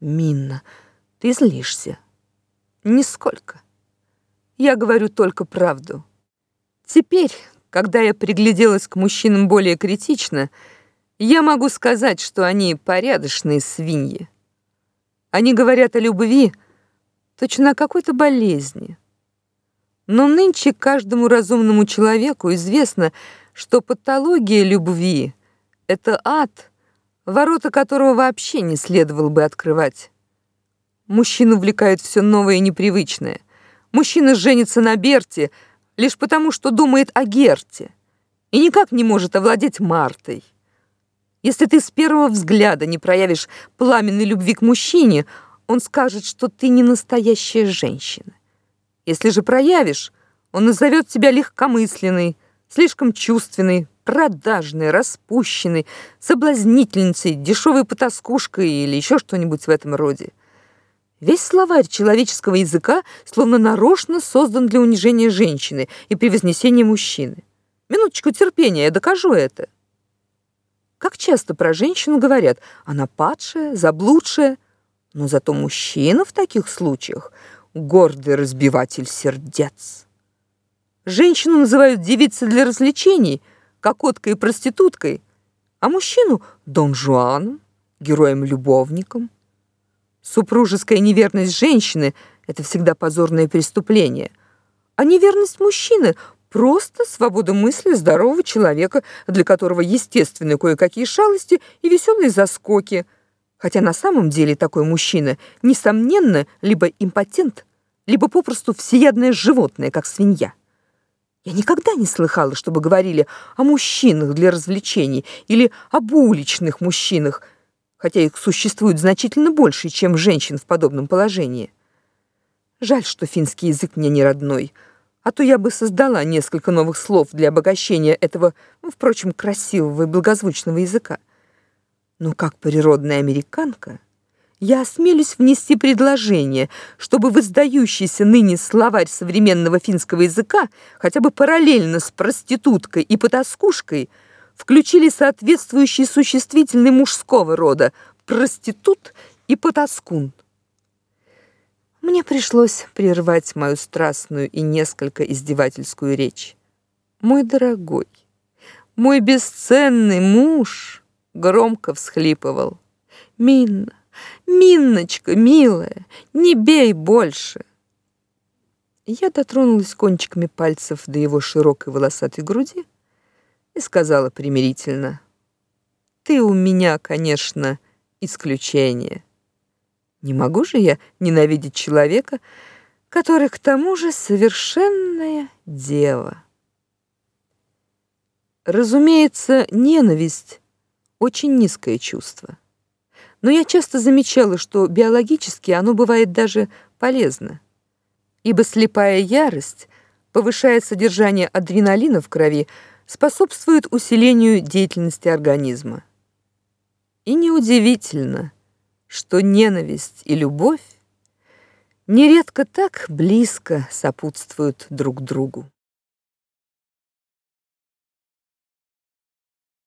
Минна, ты злишься. Нисколько. Я говорю только правду. Теперь, когда я пригляделась к мужчинам более критично, я могу сказать, что они порядочные свиньи. Они говорят о любви, точно о какой-то болезни. Но нынче каждому разумному человеку известно, что патология любви — это ад, ворота которого вообще не следовало бы открывать. Мужчину увлекает все новое и непривычное. Мужчина женится на Берте лишь потому, что думает о Герте и никак не может овладеть Мартой. Если ты с первого взгляда не проявишь пламенной любви к мужчине, он скажет, что ты не настоящая женщина. Если же проявишь, он назовет тебя легкомысленной, слишком чувственной, продажной, распущенной, соблазнительницей, дешевой потаскушкой или еще что-нибудь в этом роде. Весь словарь человеческого языка словно нарочно создан для унижения женщины и превознесения мужчины. Минуточку терпения, я докажу это. Как часто про женщину говорят: она падшая, заблудшая, но зато мужчина в таких случаях гордый разбиватель сердец. Женщину называют девицей для развлечений, кокоткой и проституткой, а мужчину Дон Жуаном, героем-любовником. Супружеская неверность женщины это всегда позорное преступление, а неверность мужчины просто свобода мысли здорового человека, для которого естественны кое-какие шалости и веселые заскоки. Хотя на самом деле такой мужчина несомненно либо импотент, либо попросту всеядное животное, как свинья. Я никогда не слыхала, чтобы говорили о мужчинах для развлечений или об уличных мужчинах, хотя их существует значительно больше, чем женщин в подобном положении. Жаль, что финский язык мне не родной, а то я бы создала несколько новых слов для обогащения этого, ну, впрочем, красивого и благозвучного языка. Но как природная американка, я осмелюсь внести предложение, чтобы в издающийся ныне словарь современного финского языка хотя бы параллельно с проституткой и потаскушкой – включили соответствующие существительные мужского рода проститут и потаскун. Мне пришлось прервать мою страстную и несколько издевательскую речь. Мой дорогой, мой бесценный муж громко всхлипывал. Минна, Минночка, милая, не бей больше. Я дотронулась кончиками пальцев до его широкой волосатой груди и сказала примирительно: "Ты у меня, конечно, исключение. Не могу же я ненавидеть человека, который к тому же совершенная дева". Разумеется, ненависть очень низкое чувство. Но я часто замечала, что биологически оно бывает даже полезно. Ибо слепая ярость повышает содержание адреналина в крови, способствует усилению деятельности организма. И неудивительно, что ненависть и любовь нередко так близко сопутствуют друг другу.